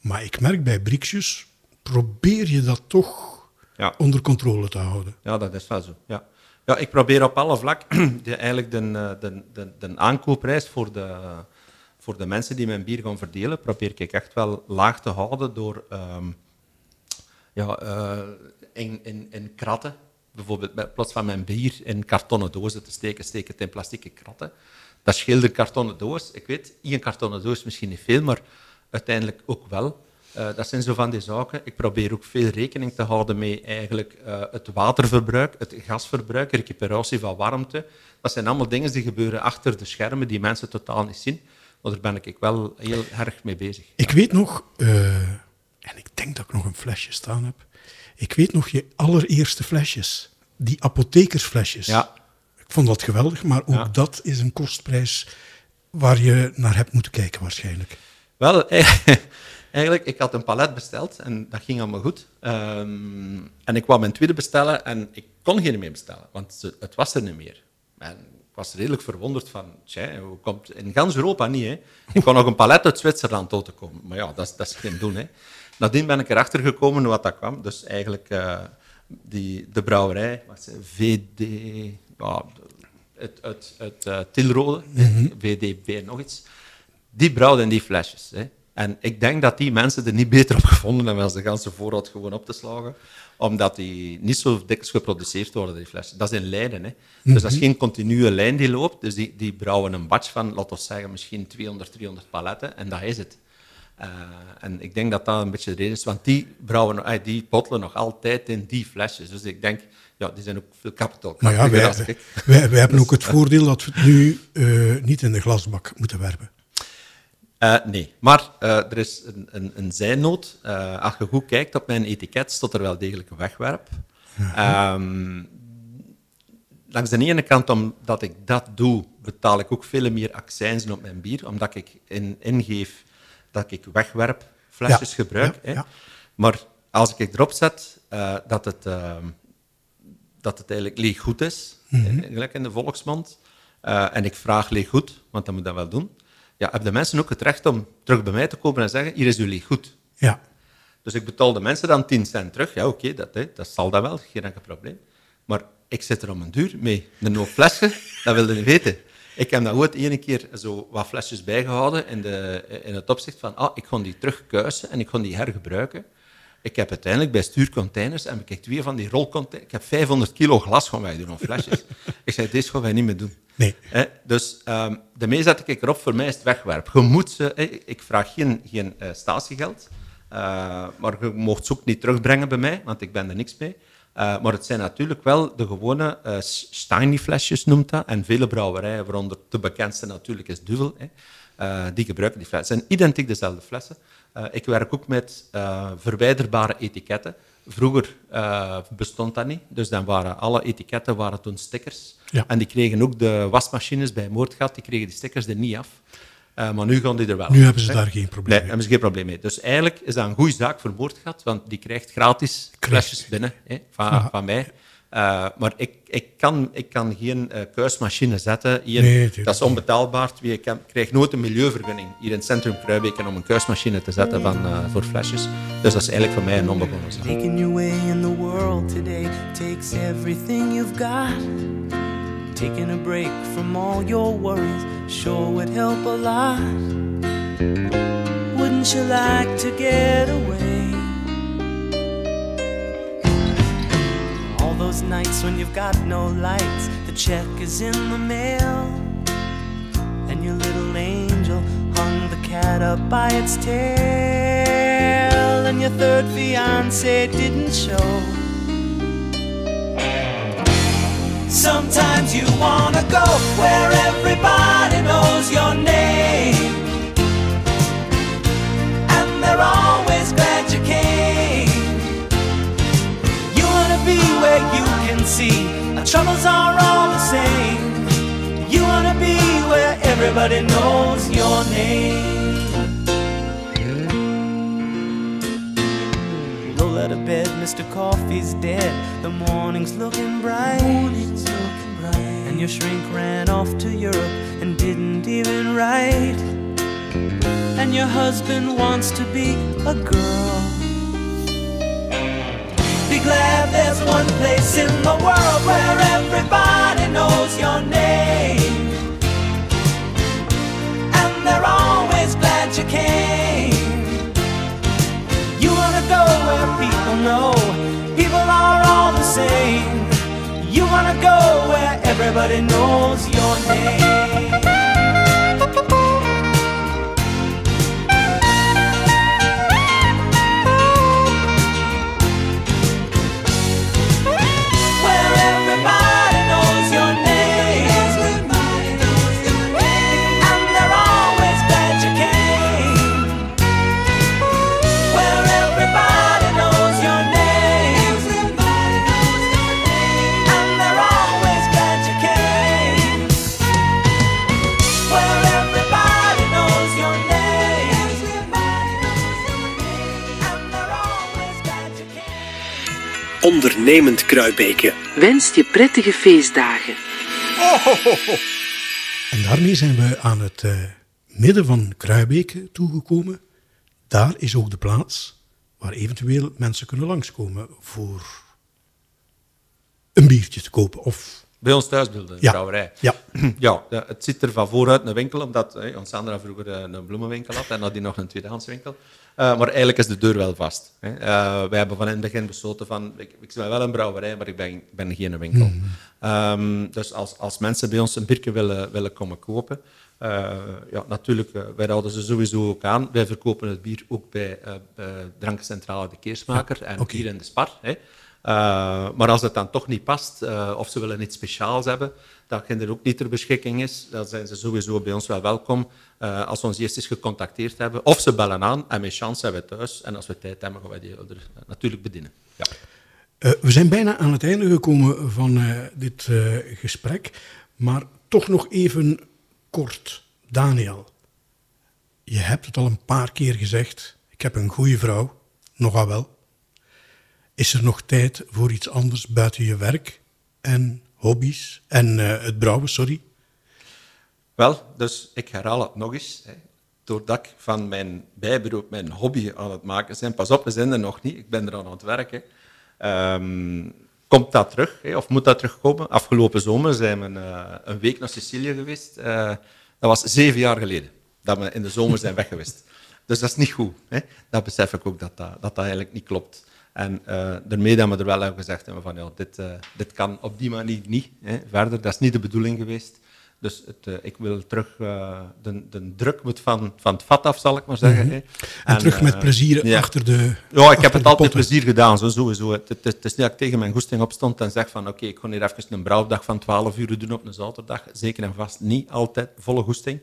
Maar ik merk bij Briksjes, probeer je dat toch Ja. onder controle te houden. Ja, dat is wel zo. Ja. Ja, ik probeer op alle vlak de, eigenlijk de, eh, de, de, de aankoopprijs voor de, voor de mensen die mijn bier gaan verdelen, probeer ik echt wel laag te houden door ehm, ja, eh, in, in, in kratten, bijvoorbeeld bij- in plaats van mijn bier in kartonnen dozen te steken, steek het in plastieke kratten. Dat scheelt een kartonnen doos. Ik weet, één kartonnen doos misschien niet veel, maar uiteindelijk ook wel. Eh, dat zijn zo van die zaken. Ik probeer ook veel rekening te houden met eigenlijk, eh, het waterverbruik, het gasverbruik, recuperatie van warmte. Dat zijn allemaal dingen die gebeuren achter de schermen die mensen totaal niet zien. Maar daar ben ik wel heel erg mee bezig. Ik weet nog, eh, en ik denk dat ik nog een flesje staan heb. Ik weet nog je allereerste flesjes, die apothekersflesjes. Ja. Ik vond dat geweldig, maar ook Ja. dat is een kostprijs waar je naar hebt moeten kijken waarschijnlijk. Wel, Eigenlijk, ik had een palet besteld en dat ging allemaal goed. Ehm, en ik wou mijn tweede bestellen en ik kon geen meer bestellen, want het was er niet meer. En ik was redelijk verwonderd van, tja, hoe komt in gans Europa niet, hè? Ik kon nog een palet uit Zwitserland tot te komen. Maar ja, dat is, dat is geen doen, hè. Nadien ben ik erachter gekomen hoe dat kwam. Dus eigenlijk, eh, die, de brouwerij, wat VD... Ja, uit, uit, uit eh, Tilrode, hè, VDB nog iets, die brouwden die flesjes. Hè. En ik denk dat die mensen er niet beter op gevonden hebben als de ganse voorraad gewoon op te slagen, omdat die niet zo dikwijls geproduceerd worden, die flesjes. Dat is in lijnen. Hè. Dus dat is geen continue lijn die loopt. Dus die, die brouwen een batch van, laten we zeggen, misschien 200, 300 paletten, en dat is het. Eh, en ik denk dat dat een beetje de reden is, want die, brouwen, eh, die bottelen nog altijd in die flesjes. Dus ik denk, ja, die zijn ook veel kapitaal. Maar ja, wij, wij, wij hebben ook het voordeel dat we het nu eh, niet in de glasbak moeten werpen. Eh, nee, maar eh, er is een, een, een zijnoot. Eh, als je goed kijkt op mijn etiket, staat er wel degelijk een wegwerp. Ehm, langs de ene kant, omdat ik dat doe, betaal ik ook veel meer accijnzen op mijn bier, omdat ik in, ingeef dat ik wegwerpflesjes Ja, gebruik. ja, hè. ja. Maar als ik erop zet dat, het, ehm, dat het eigenlijk leeg goed is, Mhm. gelijk in de volksmond, en ik vraag leeg goed, want dat moet dat wel doen, ja, hebben de mensen ook het recht om terug bij mij te komen en zeggen, hier is leeg goed. Ja, Dus ik betaal de mensen dan 10 cent terug. Ja, oké, dat, hè, dat zal dat wel, geen enkel probleem. Maar ik zit er om een duur mee. Een hoop dat wilde niet weten. Ik heb daar ooit ene keer zo wat flesjes bijgehouden in, de, in het opzicht van, ah, ik ga die terugkuisen en ik ga die hergebruiken. Ik heb uiteindelijk bij stuurcontainers heb ik twee van die rolcontainers. Ik heb 500 kilo glas gaan wij doen, of flesjes. ik zei, deze gaan wij niet meer doen. Nee. Hè, dus ehm daarmee zet ik erop, voor mij is het wegwerp. Je moet ze, hè, ik vraag geen, geen eh, statiegeld, eh, maar je mocht ze ook niet terugbrengen bij mij, want ik ben er niks mee. Eh, maar het zijn natuurlijk wel de gewone eh Steiny-flesjes, noemt dat. En vele brouwerijen, waaronder de bekendste natuurlijk is Duvel, hè, die gebruiken die flessen. Het zijn identiek dezelfde flessen. Eh, ik werk ook met eh, verwijderbare etiketten. Vroeger eh, bestond dat niet, dus dan waren alle etiketten waren toen stickers. Ja. En die kregen ook de wasmachines bij Moordgat, die kregen die stickers er niet af. Maar nu gaan die er wel Nu af, hebben ze hè. daar geen probleem Nee, mee. hebben ze geen probleem mee. Dus eigenlijk is dat een goede zaak voor Moordgat, want die krijgt gratis flesjes binnen hè, van, van mij. Eh, maar ik, ik, kan, ik kan geen eh, kuismachine zetten hier. Nee, dat is onbetaalbaar. Ik heb- krijg nooit een milieuvergunning hier in het centrum Kruibeken om een kuismachine te zetten van, eh, voor flesjes. Dus dat is eigenlijk voor mij een onbegonnen zaak. Making your way in the world today takes everything you've got. Taking a break from all your worries sure would help a lot. Wouldn't you like to get away? Those nights when you've got no lights, the check is in the mail. And your little angel hung the cat up by its tail. And your third fiance didn't show. Sometimes you wanna go where everybody knows your name. Where you can see our troubles are all the same. You wanna be where everybody knows your name. Roll out of bed, Mr. Coffee's dead. The morning's looking bright. And your shrink ran off to Europe and didn't even write. And your husband wants to be a girl. Glad there's one place in the world where everybody knows your name. And they're always glad you came. You wanna go where people know people are all the same. You wanna go where everybody knows your name. Ondernemend Kruibeke. Wenst je prettige feestdagen. En daarmee zijn we aan het eh, midden van Kruibeke toegekomen. Daar is ook de plaats waar eventueel mensen kunnen langskomen voor een biertje te kopen. Of, Bij ons thuisbeelden, de Ja. brouwerij. ja, Ja, de- het ziet er van vooruit een winkel, omdat hè, ons Sandra vroeger eh, een bloemenwinkel had en nadien nog een tweedehandswinkel. Eh, maar eigenlijk is de deur wel vast. Hè. Eh, wij hebben van in het begin besloten van, ik, ik ben wel een brouwerij, maar ik ben, ben geen winkel. Ehm, dus als, als mensen bij ons een biertje willen, willen komen kopen, eh, ja, natuurlijk, wij houden ze sowieso ook aan. Wij verkopen het bier ook bij bij Drankcentrale De Keersmaker en oké. hier in de Spar. Hè. Maar als het dan toch niet past, of ze willen iets speciaals hebben, dat er ook niet ter beschikking is, dan zijn ze sowieso bij ons wel welkom eh, als we ons eerst eens gecontacteerd hebben. Of ze bellen aan en met chance zijn we thuis. En als we tijd hebben, gaan wij die er eh, natuurlijk bedienen. Ja. Eh, we zijn bijna aan het einde gekomen van dit gesprek. Maar toch nog even kort. Daniel, je hebt het al een paar keer gezegd. Ik heb een goede vrouw. Nogal wel. Is er nog tijd voor iets anders buiten je werk en hobby's en eh, het brouwen, sorry? Wel, dus ik herhaal het nog eens. Hè. Doordat ik van mijn bijberoep mijn hobby aan het maken ben, pas op, we zijn er nog niet, ik ben er aan het werken, Ehm, komt dat terug, hè, of moet dat terugkomen? Afgelopen zomer zijn we eh, een week naar Sicilië geweest. Eh, dat was zeven jaar geleden dat we in de zomer zijn weg geweest. Dus dat is niet goed. Hè. Dat besef ik ook, dat dat, dat, dat eigenlijk niet klopt. En eh, daarmee dat we er wel hebben gezegd hebben van, ja, dit, eh, dit kan op die manier niet hè, verder. Dat is niet de bedoeling geweest. Dus het, eh, ik wil terug, de, de druk moet van, van het vat af, zal ik maar zeggen. hè. Mhm. En, terug met plezier ja. achter de Ja, ik heb het altijd plezier gedaan, zo, sowieso. Het, het, het is niet dat ik tegen mijn goesting opstond en zeg van oké, ik ga hier even een brouwdag van 12 uur doen op een zaterdag. Zeker en vast niet altijd volle goesting.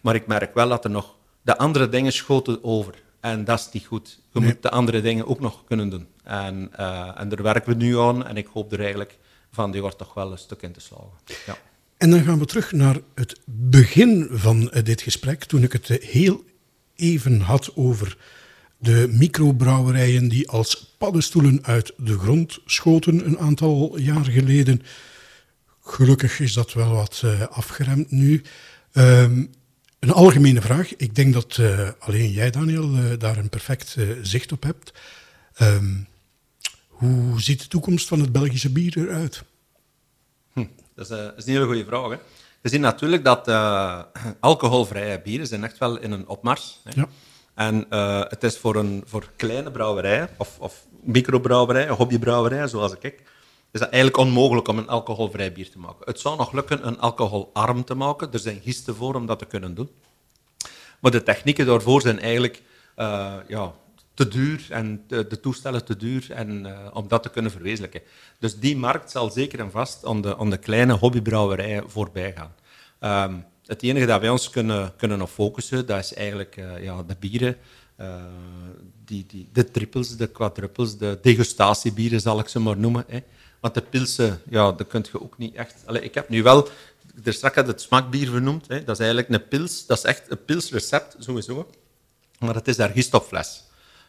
Maar ik merk wel dat er nog de andere dingen schoten over. En dat is niet goed. Je moet de andere dingen ook nog kunnen doen. En, eh, en daar werken we nu aan. En ik hoop er eigenlijk van die wordt toch wel een stuk in te slagen. Ja. En dan gaan we terug naar het begin van eh, dit gesprek, toen ik het eh, heel even had over de microbrouwerijen die als paddenstoelen uit de grond schoten een aantal jaar geleden. Gelukkig is dat wel wat afgeremd nu. Ehm, een algemene vraag. Ik denk dat eh, alleen jij, Daniel, eh, daar een perfect eh, zicht op hebt. Ehm, hoe ziet de toekomst van het Belgische bier eruit? Dat is, eh, dat is een hele goede vraag. Hè. We zien natuurlijk dat alcoholvrije bieren zijn echt wel in een opmars. Hè. Ja. En het is voor, een, voor kleine brouwerijen, of, of microbrouwerijen, hobbybrouwerijen zoals ik, is dat eigenlijk onmogelijk om een alcoholvrij bier te maken. Het zou nog lukken een alcoholarm te maken. Er zijn gisten voor om dat te kunnen doen. Maar de technieken daarvoor zijn eigenlijk eh, ja, te duur en de, toestellen te duur en, eh, om dat te kunnen verwezenlijken. Dus die markt zal zeker en vast aan de, de kleine hobbybrouwerijen voorbij gaan. Ehm, het enige dat wij ons kunnen, kunnen op focussen, dat is eigenlijk eh, ja, de bieren, die, die, de triples, de quadruples, de degustatiebieren zal ik ze maar noemen. Hè. Want de pilsen, ja, dat kun je ook niet echt... Allee, ik heb nu wel, er straks had het smaakbier vernoemd, hè. dat is eigenlijk een pils, dat is echt een pilsrecept, sowieso. Maar het is daar gist op fles.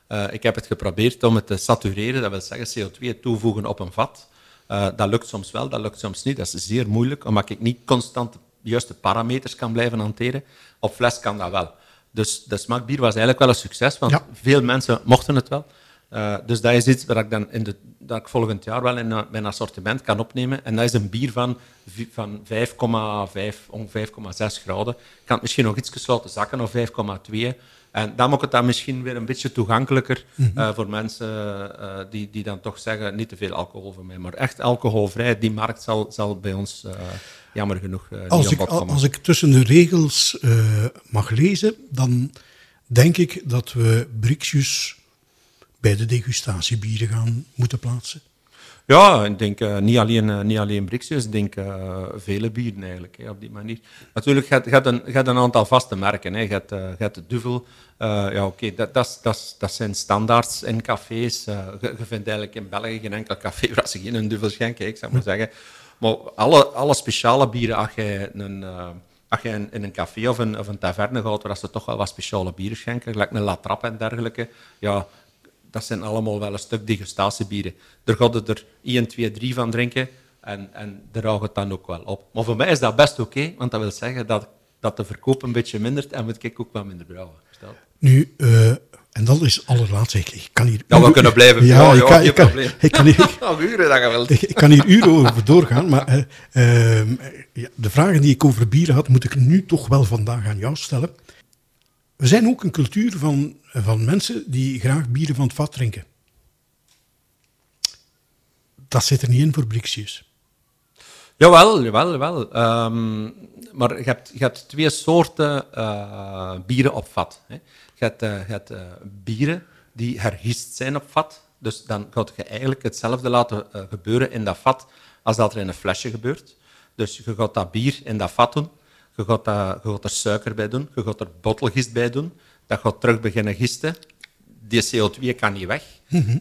Eh, ik heb het geprobeerd om het te satureren, dat wil zeggen CO2 toevoegen op een vat. Eh, dat lukt soms wel, dat lukt soms niet. Dat is zeer moeilijk, omdat ik niet constant de juiste parameters kan blijven hanteren. Op fles kan dat wel. Dus de smaakbier was eigenlijk wel een succes, want Ja. veel mensen mochten het wel. Eh, dus dat is iets waar ik, dan in de, dat ik volgend jaar wel in eh, mijn assortiment kan opnemen. En dat is een bier van, van 5,5, ongeveer 5,6 graden. Ik kan het misschien nog iets laten zakken of 5,2. En dan maakt het dan misschien weer een beetje toegankelijker eh, voor mensen die, die dan toch zeggen, niet te veel alcohol voor mij. Maar echt alcoholvrij, die markt zal, zal bij ons jammer genoeg Als niet ik, als ik tussen de regels mag lezen, dan denk ik dat we Brixus bij de degustatiebieren gaan moeten plaatsen. Ja, ik denk eh, niet alleen, eh, niet alleen ik denk eh, vele bieren eigenlijk, hè, op die manier. Natuurlijk, je hebt een, een aantal vaste merken. Hè. Je hebt de Duvel, ja oké, dat, dat, dat, dat zijn standaards in cafés. Je, vindt eigenlijk in België geen enkel café waar ze geen Duvel schenken, ik zou maar zeggen. Maar alle, alle speciale bieren, als je, een, als je in, in een café of een, of een taverne gaat, waar ze toch wel wat speciale bieren schenken, gelijk een La Trappe en dergelijke, ja, dat zijn allemaal wel een stuk degustatiebieren. Daar gaat het er 1, 2, 3 van drinken en, en daar houdt het dan ook wel op. Maar voor mij is dat best oké, want dat wil zeggen dat, dat de verkoop een beetje mindert en moet ik ook wat minder brouwen. Nu, eh, en dat is allerlaatste. Ik, ik kan hier... Ja, we kunnen blijven. Ja, Ja, ik, kan, ik, kan, probleem. ik, kan hier, uren dat je wilt. ik, ik kan hier uren over doorgaan, maar eh, ehm, ja, de vragen die ik over bieren had, moet ik nu toch wel vandaag aan jou stellen. We zijn ook een cultuur van, van mensen die graag bieren van het vat drinken. Dat zit er niet in voor Brixius. Jawel, jawel, jawel. Ehm, maar je hebt, je hebt twee soorten eh, bieren op vat. Hè. Je hebt, eh, eh, bieren die hergist zijn op vat. Dus dan gaat je eigenlijk hetzelfde laten gebeuren in dat vat als dat er in een flesje gebeurt. Dus je gaat dat bier in dat vat doen. Je gaat, dat, je gaat er suiker bij doen. Je gaat er bottelgist bij doen. Dat gaat terug beginnen gisten. Die CO2 kan niet weg.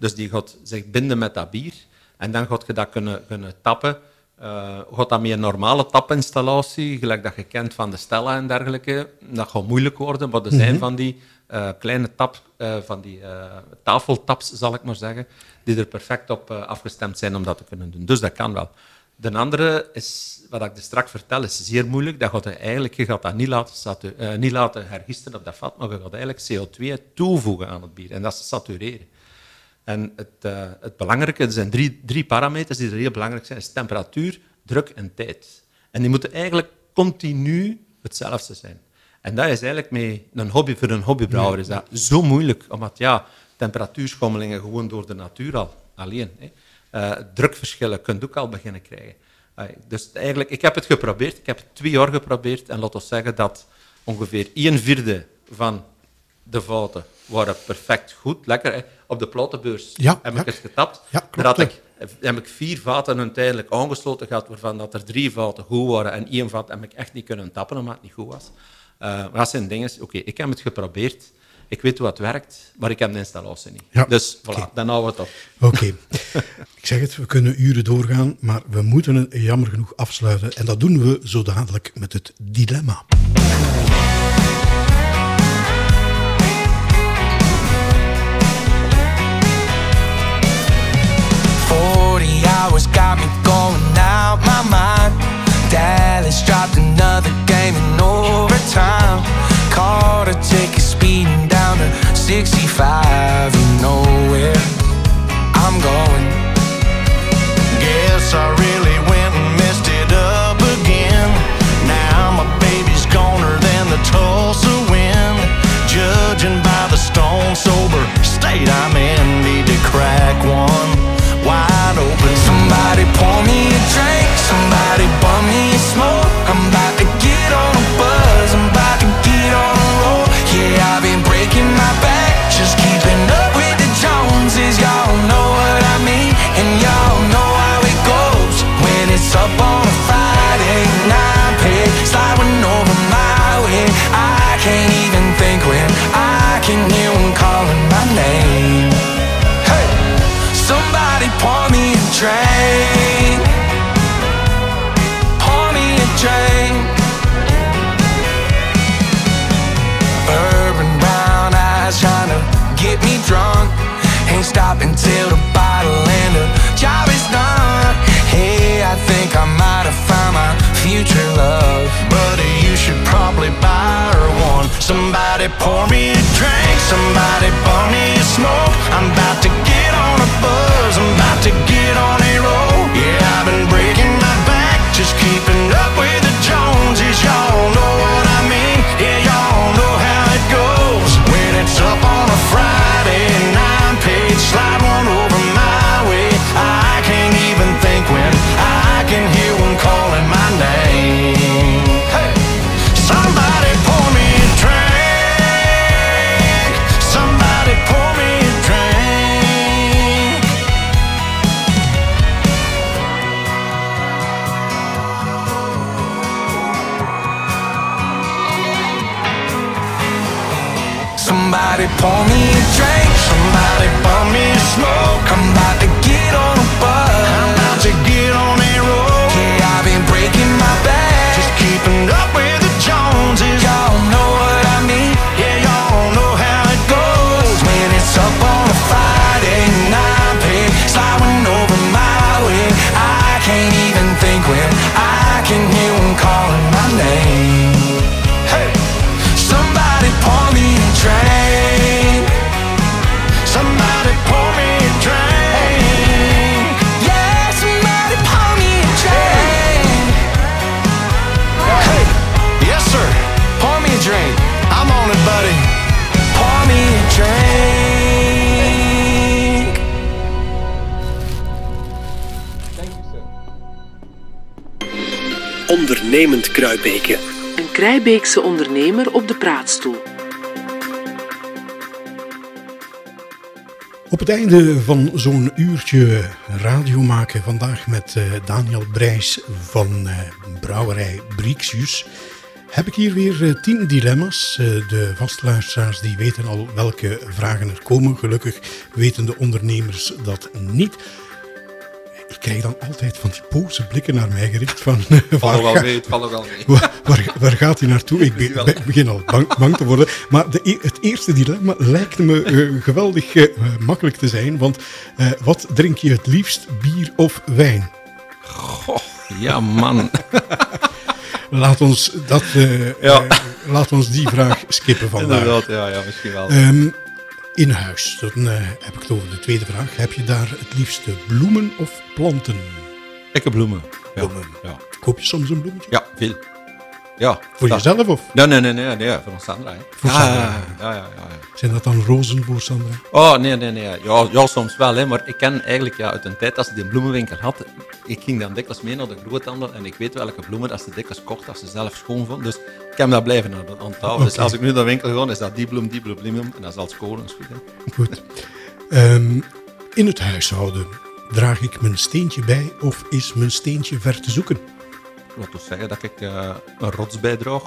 Dus die gaat zich binden met dat bier. En dan gaat je dat kunnen, kunnen tappen. Eh, gaat dat met een normale tapinstallatie, gelijk dat je kent van de Stella en dergelijke, dat gaat moeilijk worden, maar er zijn van die eh, kleine tap, eh, van die tafeltaps, zal ik maar zeggen, die er perfect op afgestemd zijn om dat te kunnen doen. Dus dat kan wel. De andere is, wat ik er straks vertel, is zeer moeilijk. Dat gaat eigenlijk, je gaat dat niet laten, satu- eh, niet laten hergisten op dat vat, maar je gaat eigenlijk CO2 toevoegen aan het bier. En dat is satureren. En het, eh, het belangrijke, er zijn drie, drie parameters die er heel belangrijk zijn, is temperatuur, druk en tijd. En die moeten eigenlijk continu hetzelfde zijn. En dat is eigenlijk met een hobby, voor een hobbybrouwer is dat zo moeilijk, omdat ja, temperatuurschommelingen gewoon door de natuur al, alleen. Hè. Eh, drukverschillen kun je ook al beginnen krijgen. Dus eigenlijk, ik heb het geprobeerd, ik heb het twee jaar geprobeerd en laten we zeggen dat ongeveer een vierde van de fouten waren perfect goed, lekker. Hè. Op de platenbeurs Ja, heb ja. ik het getapt. Ja, Daar had ik, heb ik vier vaten uiteindelijk aangesloten gehad, waarvan dat er drie vaten goed waren en één vat heb ik echt niet kunnen tappen omdat het niet goed was. Maar dat zijn dingen, oké, ik heb het geprobeerd, ik weet hoe het werkt, maar ik heb de installatie niet. Ja, Dus voilà, oké. dan houden we het op. Oké. ik zeg het, we kunnen uren doorgaan, maar we moeten het jammer genoeg afsluiten. En dat doen we zo dadelijk met het dilemma. Hours got me going out my mind. Dallas dropped another game in overtime. Caught a ticket speeding down to 65. You know where I'm going. Guess I really went and messed it up again. Now my baby's goner than the Tulsa wind. Judging by the stone sober state I'm in, need to crack one wide open. Somebody pour me a drink, somebody I might have found my future love. Buddy, you should probably buy her one. Somebody pour me a drink, somebody bum me a smoke. I'm ondernemend Kruibeke. Een Krijbeekse ondernemer op de praatstoel. Op het einde van zo'n uurtje radio maken, vandaag met eh, Daniel Brijs van eh, Brouwerij Brixius, heb ik hier weer eh, tien dilemma's. Eh, de vastluisteraars die weten al welke vragen er komen. Gelukkig weten de ondernemers dat niet. Krijg dan altijd van die boze blikken naar mij gericht van... Val waar wel ga- mee. Waar, waar, waar gaat hij naartoe? Ik, be- wel. be- begin al bang, bang te worden. Maar de, e- het eerste dilemma lijkt me eh, geweldig eh, makkelijk te zijn. Want eh, wat drink je het liefst, bier of wijn? Ja, man. Laat ons, dat, Ja. laat ons die vraag skippen vandaag. Inderdaad, ja, ja, misschien wel. Ehm, in huis, dan eh, heb ik het over de tweede vraag. Heb je daar het liefste bloemen of planten? Ik heb bloemen. Ja. Bloemen. Ja. Koop je soms een bloemetje? ja, veel. Ja. Voor dat- jezelf of Nee, nee, nee, nee, nee, voor Sandra. Hè. Voor ja, Sandra. Ja, ja, ja, ja, ja. zijn dat dan rozen voor Sandra? Oh, nee, nee, nee. Ja, ja, soms wel, hè, maar ik ken eigenlijk ja, uit een tijd als ik die bloemenwinkel had, ik ging dan dikwijls mee naar de groothandel en ik weet welke bloemen dat ze dikwijls kocht, als ze zelf schoon vond. Dus ik heb dat blijven aan onthouden. Dus Oké. als ik nu naar de winkel ga, is dat die bloem, die bloem, die bloem, en dat is al schoon goed. Hè. Goed. Ehm, in het huishouden, draag ik mijn steentje bij of is mijn steentje ver te zoeken? Laat ons zeggen dat ik eh, een rots bijdraag.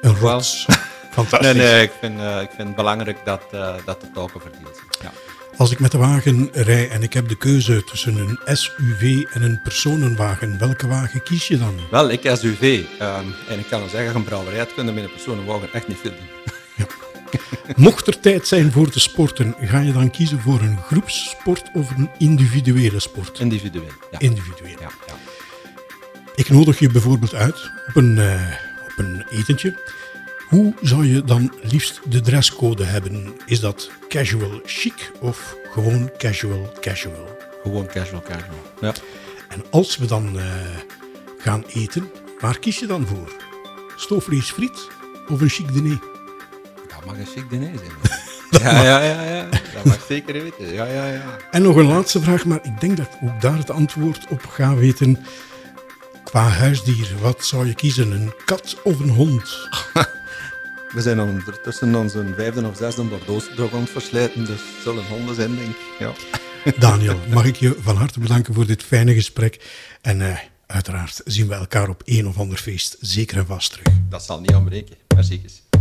Een rots. Fantastisch. Nee, nee, ik vind, eh, ik vind het belangrijk dat, eh, dat de taken verdeeld zijn. Ja. Als ik met de wagen rij en ik heb de keuze tussen een SUV en een personenwagen, welke wagen kies je dan? Wel, ik SUV. ehm, en ik kan wel zeggen, een brouwerij kunnen met een personenwagen echt niet veel doen. Mocht er tijd zijn voor te sporten, ga je dan kiezen voor een groepssport of een individuele sport? Individueel. Ja. Individueel. ja. Ik nodig je bijvoorbeeld uit op een, eh, op een etentje. Hoe zou je dan liefst de dresscode hebben? Is dat casual chic of gewoon casual casual? Gewoon casual, casual. Ja. En als we dan eh, gaan eten, waar kies je dan voor? Stoofvlees friet of een chic diner? Dat mag een chic diner zijn. ja, ja, ja, ja. Dat mag zeker weten. Ja, ja, ja. En nog een laatste vraag, maar ik denk dat ik ook daar het antwoord op ga weten. Qua huisdier, wat zou je kiezen? Een kat of een hond? We zijn ondertussen onze vijfde of zesde Bordeaux door aan verslijten, dus het zullen honden zijn, denk ik. Ja. Daniel, mag ik je van harte bedanken voor dit fijne gesprek. En eh, uiteraard zien we elkaar op een of ander feest zeker en vast terug. Dat zal niet aanbreken. Merci.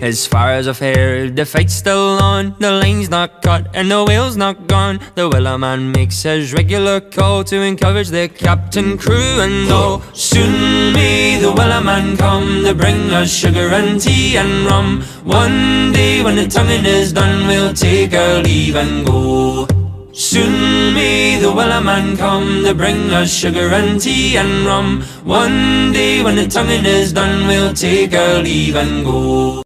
As far as I've heard, the fight's still on. The line's not cut and the whale's not gone. The Wellerman makes his regular call to encourage the captain, crew, and all. Soon may the wellerman come to bring us sugar and tea and rum. One day when the tonguing is done, we'll take our leave and go. Soon may the wellerman come to bring us sugar and tea and rum. One day when the tonguing is done, we'll take our leave and go.